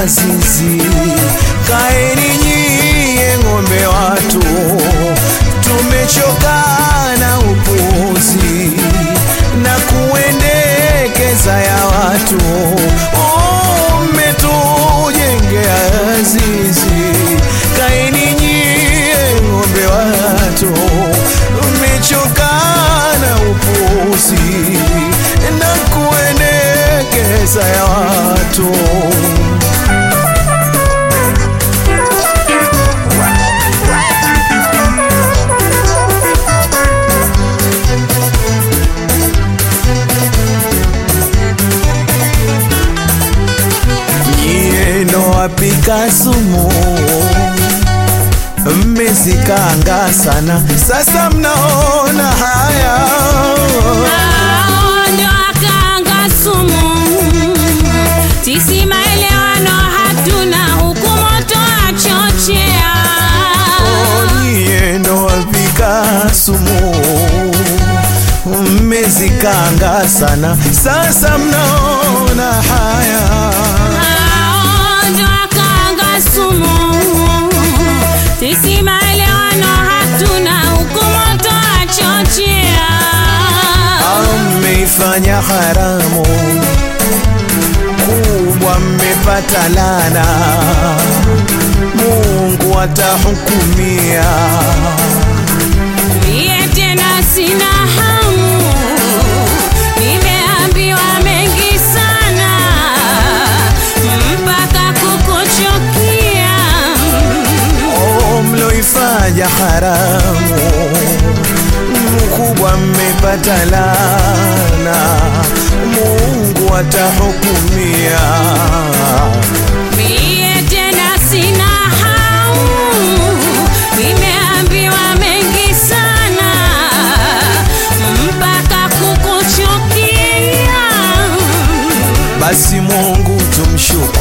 mmetujengea zizi, kaeni nyie ng'ombe watu, tumechoka na upuzi na kuendekeza ya watu. Wapika sumu, mmezikanga sana, sasa mnaona haya. Sumu, mmezikanga sana, sasa mnaona haya mmeifanya haramu. Kubwa, mmepata lana, Mungu atahukumia. Mie tena sina hamu, nimeambiwa mengi sana, mpaka kukuchukia. Oh, mloifanya haramu mkubwa, mmepata lana, Mungu atahukumia. Mie tena sina hamu, nimeambiwa mengi sana, mpaka kukuchukia. Basi Mungu tumshukuru,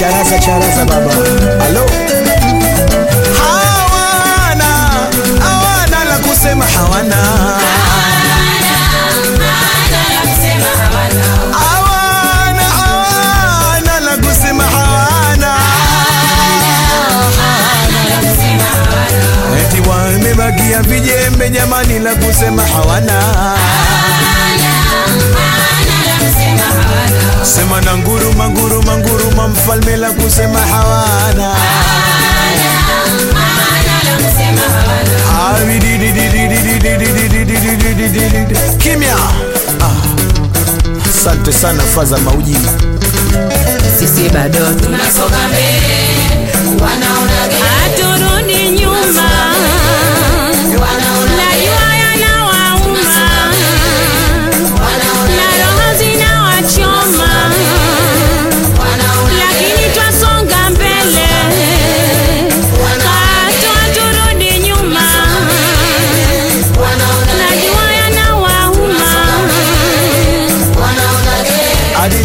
Charaza charaza baba. alo Hawana, hawana la kusema hawana. Hawana, hawana la kusema hawana. Vijembe jamani la kusema hawana. Nguruma na nguruma nguruma nguruma, mfalme la kusema hawana kimya. Asante sana Faza Mauji, sisi bado tunasonga mbele, wanaonaga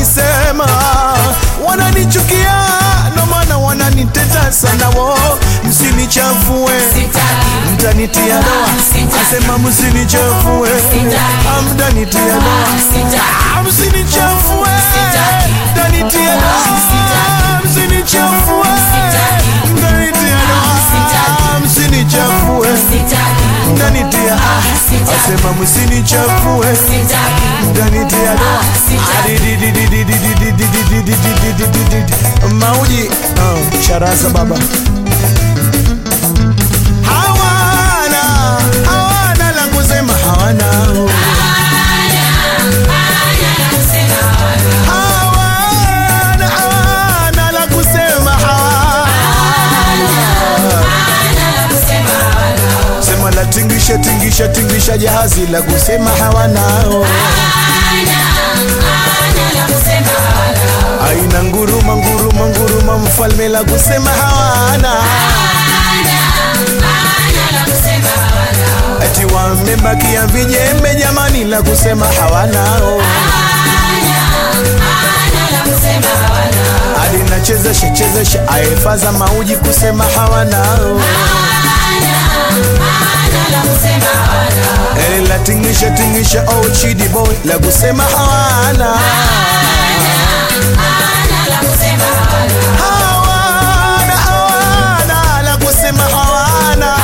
wananisema, wananichukia, ndo maana wananiteta sana. Wo, msinichafue, mtanitia doa. Asema msinichafue, ah, mtanitia doa, ah, msinichafue, mtanitia doa, ah, msinichafue. asema msinichafue ndani mauji charaza baba hawana hawana la hawana Tingisha, tingisha, tingisha jahazi la kusema hawanao aina nguruma nguruma nguruma mfalme la kusema hawana. Ati wamebakia vijembe jamani la kusema hawanao alinachezesha chezesha aefaza mauji kusema hawanao La tingisha tingisha oh chidi boy la kusema hawana hawana hawana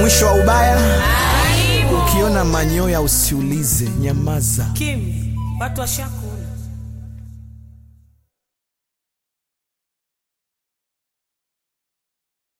mwisho wa ubaya ukiona manyoya usiulize nyamaza. Kim, watu washaku